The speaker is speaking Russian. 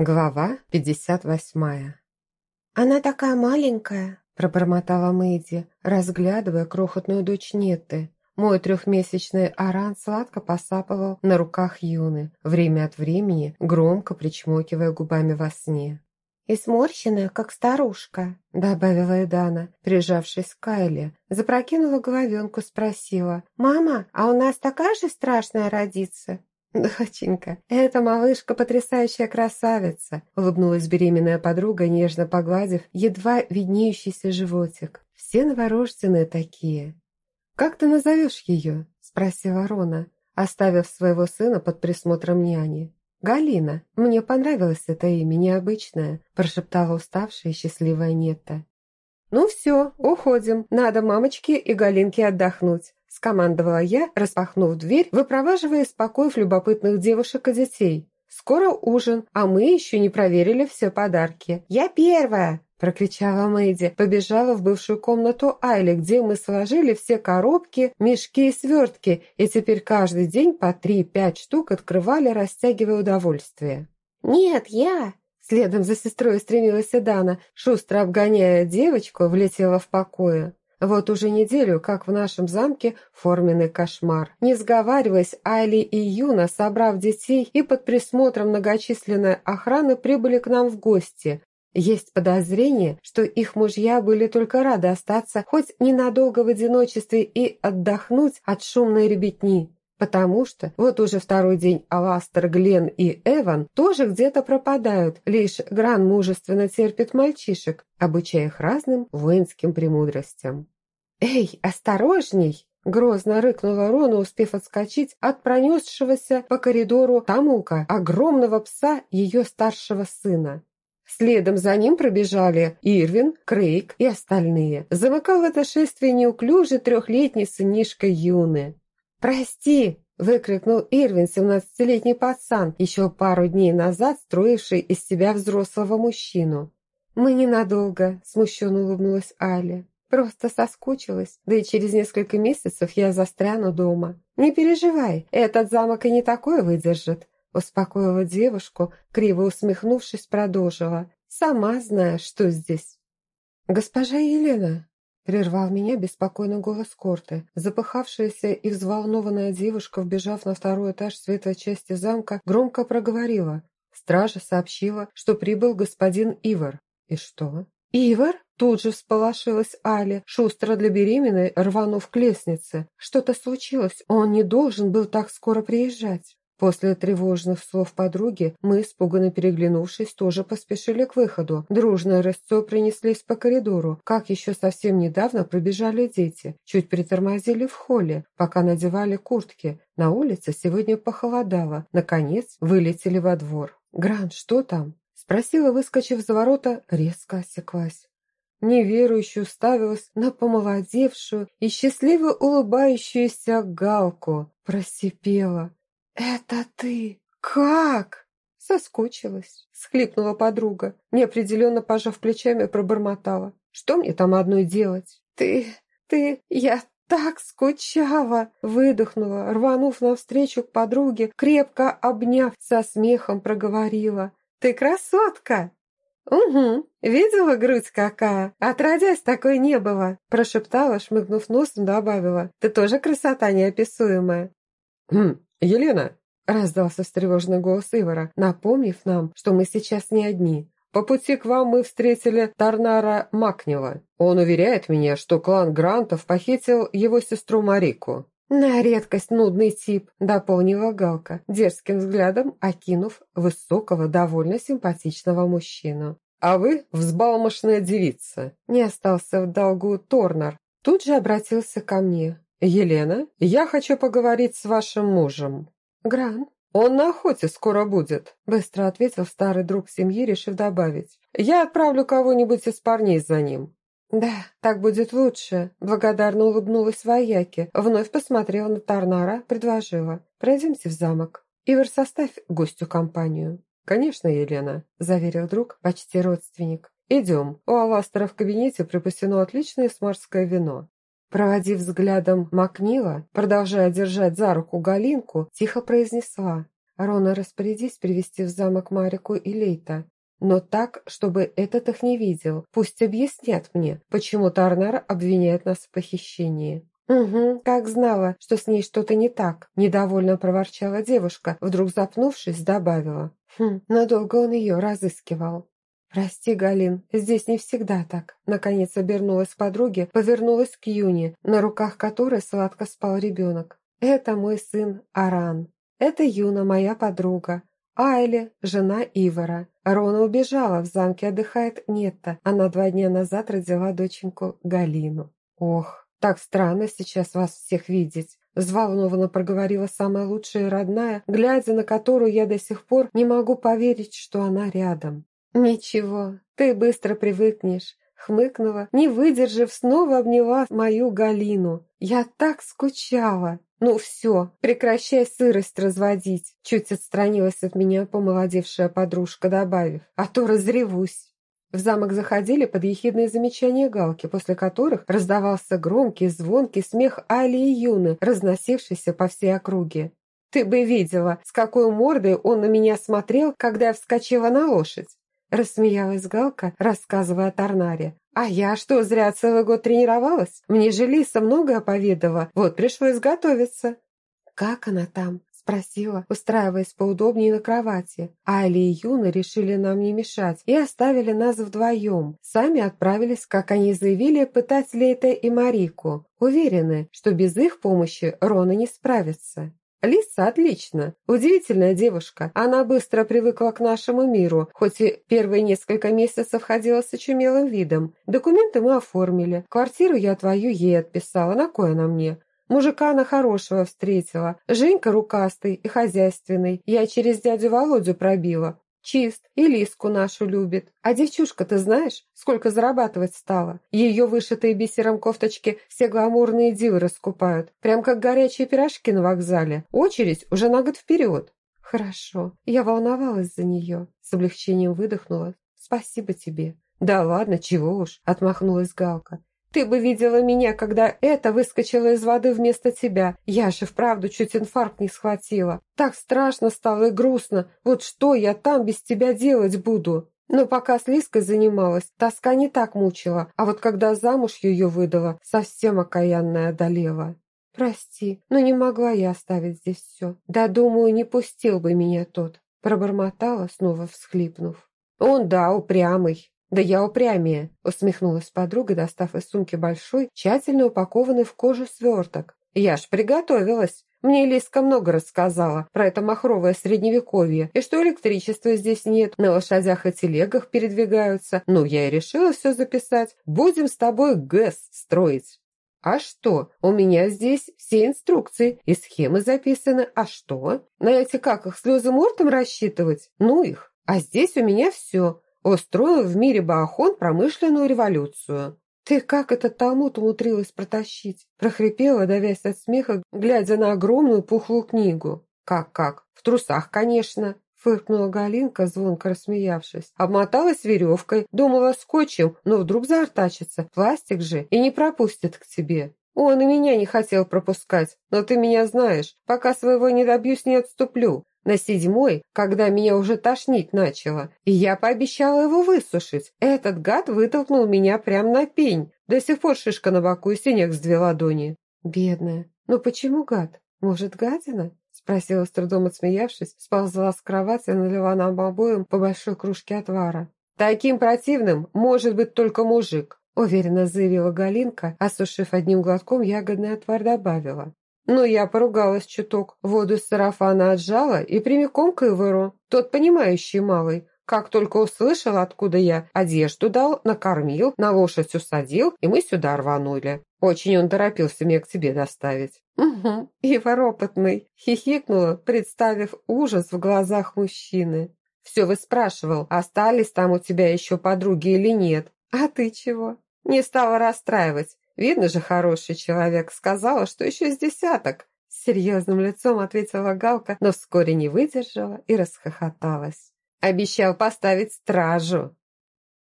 Глава 58 «Она такая маленькая», – пробормотала Мэйди, разглядывая крохотную дочь Нетты. Мой трехмесячный Аран сладко посапывал на руках Юны, время от времени громко причмокивая губами во сне. «И сморщенная, как старушка», – добавила Эдана, прижавшись к Кайле. Запрокинула головенку, спросила. «Мама, а у нас такая же страшная родится?» «Доченька, эта малышка потрясающая красавица!» улыбнулась беременная подруга, нежно погладив едва виднеющийся животик. «Все новорожденные такие!» «Как ты назовешь ее?» спросила Рона, оставив своего сына под присмотром няни. «Галина, мне понравилось это имя, необычное», прошептала уставшая и счастливая Нетта. «Ну все, уходим. Надо мамочке и Галинке отдохнуть скомандовала я, распахнув дверь, выпроваживая из покоев любопытных девушек и детей. «Скоро ужин, а мы еще не проверили все подарки». «Я первая!» – прокричала Мэйди, побежала в бывшую комнату Айли, где мы сложили все коробки, мешки и свертки, и теперь каждый день по три-пять штук открывали, растягивая удовольствие. «Нет, я!» Следом за сестрой стремилась Дана, шустро обгоняя девочку, влетела в покое. Вот уже неделю, как в нашем замке форменный кошмар. Не сговариваясь, Айли и Юна, собрав детей и под присмотром многочисленной охраны, прибыли к нам в гости. Есть подозрение, что их мужья были только рады остаться хоть ненадолго в одиночестве и отдохнуть от шумной ребятни. Потому что вот уже второй день Аластер, Глен и Эван тоже где-то пропадают, лишь Гран мужественно терпит мальчишек, обучая их разным воинским премудростям. «Эй, осторожней!» Грозно рыкнула Рона, успев отскочить от пронесшегося по коридору Тамука, огромного пса ее старшего сына. Следом за ним пробежали Ирвин, Крейг и остальные. Замыкал это шествие неуклюжий трехлетний сынишка Юны. «Прости!» – выкрикнул Ирвин, семнадцатилетний пацан, еще пару дней назад строивший из себя взрослого мужчину. «Мы ненадолго», – смущенно улыбнулась Аля. «Просто соскучилась, да и через несколько месяцев я застряну дома. Не переживай, этот замок и не такое выдержит», – успокоила девушку, криво усмехнувшись, продолжила. «Сама знаешь, что здесь». «Госпожа Елена», Прервал меня беспокойный голос Корты. Запыхавшаяся и взволнованная девушка, вбежав на второй этаж светлой части замка, громко проговорила. Стража сообщила, что прибыл господин Ивар. И что? «Ивар?» Тут же всполошилась Али, шустро для беременной, рванув к лестнице. Что-то случилось, он не должен был так скоро приезжать. После тревожных слов подруги мы, испуганно переглянувшись, тоже поспешили к выходу. Дружное рысцой принеслись по коридору, как еще совсем недавно пробежали дети. Чуть притормозили в холле, пока надевали куртки. На улице сегодня похолодало. Наконец, вылетели во двор. «Гран, что там?» Спросила, выскочив за ворота, резко осеклась. Неверующую ставилась на помолодевшую и счастливо улыбающуюся Галку. Просипела. «Это ты? Как?» Соскучилась, схлипнула подруга, неопределенно пожав плечами, пробормотала. «Что мне там одной делать?» «Ты, ты, я так скучала!» Выдохнула, рванув навстречу к подруге, крепко обняв, со смехом проговорила. «Ты красотка!» «Угу, видела грудь какая? Отродясь такой не было!» Прошептала, шмыгнув носом, добавила. «Ты тоже красота неописуемая!» «Хм, Елена!» – раздался встревоженный голос Ивара, напомнив нам, что мы сейчас не одни. «По пути к вам мы встретили Тарнара Макнева. Он уверяет меня, что клан Грантов похитил его сестру Марику». «На редкость нудный тип», – дополнила Галка, дерзким взглядом окинув высокого, довольно симпатичного мужчину. «А вы взбалмошная девица», – не остался в долгу Торнер. Тут же обратился ко мне. «Елена, я хочу поговорить с вашим мужем». «Гран?» «Он на охоте скоро будет», – быстро ответил старый друг семьи, решив добавить. «Я отправлю кого-нибудь из парней за ним». «Да, так будет лучше», – благодарно улыбнулась вояки, вновь посмотрела на Тарнара, предложила. «Пройдемте в замок. Ивар, составь гостю компанию». «Конечно, Елена», – заверил друг, почти родственник. «Идем. У Аластера в кабинете припасено отличное смарское вино. Проводив взглядом Макнила, продолжая держать за руку Галинку, тихо произнесла. Рона, распорядись привести в замок Марику и Лейта. Но так, чтобы этот их не видел. Пусть объяснят мне, почему Тарнар обвиняет нас в похищении». «Угу, как знала, что с ней что-то не так», – недовольно проворчала девушка, вдруг запнувшись, добавила. «Хм, надолго он ее разыскивал». «Прости, Галин, здесь не всегда так». Наконец обернулась к подруге, повернулась к Юне, на руках которой сладко спал ребенок. «Это мой сын Аран. Это Юна, моя подруга. Айли, жена Ивара. Рона убежала, в замке отдыхает Нетта. Она два дня назад родила доченьку Галину. Ох, так странно сейчас вас всех видеть. Взволнованно проговорила самая лучшая родная, глядя на которую я до сих пор не могу поверить, что она рядом. «Ничего, ты быстро привыкнешь», — хмыкнула, не выдержав, снова обняла мою Галину. «Я так скучала!» «Ну все, прекращай сырость разводить!» Чуть отстранилась от меня помолодевшая подружка, добавив, «А то разревусь!» В замок заходили под ехидные замечания Галки, после которых раздавался громкий, звонкий смех Али и Юны, разносившийся по всей округе. «Ты бы видела, с какой мордой он на меня смотрел, когда я вскочила на лошадь!» Рассмеялась Галка, рассказывая о Тарнаре. «А я что, зря целый год тренировалась? Мне же Лиса многое поведала, вот пришлось готовиться». «Как она там?» – спросила, устраиваясь поудобнее на кровати. Али и Юна решили нам не мешать и оставили нас вдвоем. Сами отправились, как они заявили, пытать Лейта и Марику. Уверены, что без их помощи Рона не справится. Лиса отлично. Удивительная девушка. Она быстро привыкла к нашему миру, хоть и первые несколько месяцев ходила с очумелым видом. Документы мы оформили. Квартиру я твою ей отписала. На кое она мне? Мужика она хорошего встретила. Женька рукастый и хозяйственный. Я через дядю Володю пробила. Чист, и Лиску нашу любит. А девчушка, ты знаешь, сколько зарабатывать стала? Ее вышитые бисером кофточки все гламурные дивы раскупают. Прям как горячие пирожки на вокзале. Очередь уже на год вперед. Хорошо, я волновалась за нее. С облегчением выдохнула. Спасибо тебе. Да ладно, чего уж, отмахнулась Галка. Ты бы видела меня, когда это выскочила из воды вместо тебя. Я же вправду чуть инфаркт не схватила. Так страшно стало и грустно. Вот что я там без тебя делать буду? Но пока с Лиской занималась, тоска не так мучила, а вот когда замуж ее выдала, совсем окаянная одолела. Прости, но не могла я оставить здесь все. Да, думаю, не пустил бы меня тот. Пробормотала, снова всхлипнув. Он, да, упрямый. «Да я упрямее», – усмехнулась подруга, достав из сумки большой, тщательно упакованный в кожу сверток. «Я ж приготовилась. Мне Лиска много рассказала про это махровое средневековье, и что электричества здесь нет, на лошадях и телегах передвигаются. Ну, я и решила все записать. Будем с тобой ГЭС строить». «А что? У меня здесь все инструкции и схемы записаны. А что? На эти как их слезы мортом рассчитывать? Ну их. А здесь у меня все устроил в мире Баахон промышленную революцию. «Ты как этот талмуд умудрилась протащить?» прохрипела, давясь от смеха, глядя на огромную пухлую книгу. «Как-как? В трусах, конечно!» фыркнула Галинка, звонко рассмеявшись. Обмоталась веревкой, думала скотчем, но вдруг заортачится. Пластик же и не пропустит к тебе. Он и меня не хотел пропускать, но ты меня знаешь. Пока своего не добьюсь, не отступлю на седьмой, когда меня уже тошнить начало, и я пообещала его высушить. Этот гад вытолкнул меня прямо на пень. До сих пор шишка на боку и синяк с две ладони. Бедная. Ну почему гад? Может, гадина? Спросила с трудом отсмеявшись, сползла с кровати и налила нам обоим по большой кружке отвара. «Таким противным может быть только мужик», уверенно заявила Галинка, осушив одним глотком ягодный отвар добавила. Но я поругалась чуток, воду с сарафана отжала и прямиком к Ивору. Тот понимающий малый. Как только услышал, откуда я, одежду дал, накормил, на лошадь усадил, и мы сюда рванули. Очень он торопился меня к тебе доставить. «Угу, Ивар опытный», — хихикнула, представив ужас в глазах мужчины. «Все вы спрашивал, остались там у тебя еще подруги или нет? А ты чего?» Не стала расстраивать. Видно же, хороший человек. Сказала, что еще с десяток. С серьезным лицом ответила Галка, но вскоре не выдержала и расхохоталась. Обещал поставить стражу.